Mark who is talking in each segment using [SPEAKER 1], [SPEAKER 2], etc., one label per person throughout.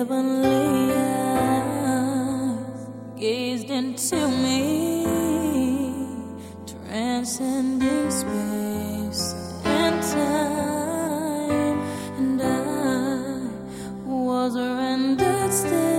[SPEAKER 1] heavenly eyes gazed into me, transcending space and time, and I was rendered still.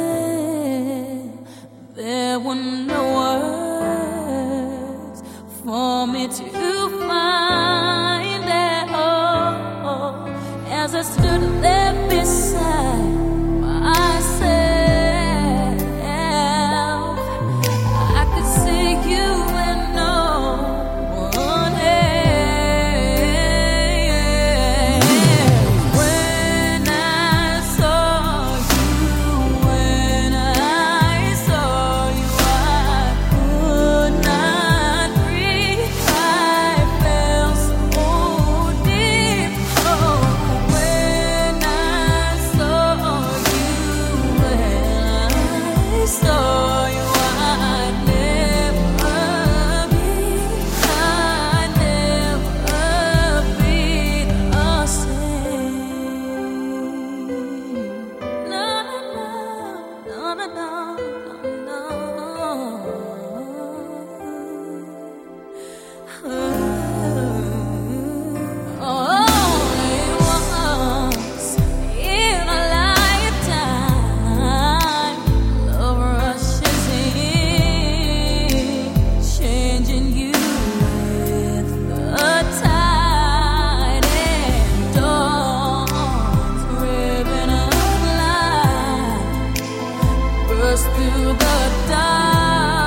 [SPEAKER 1] us through the dark.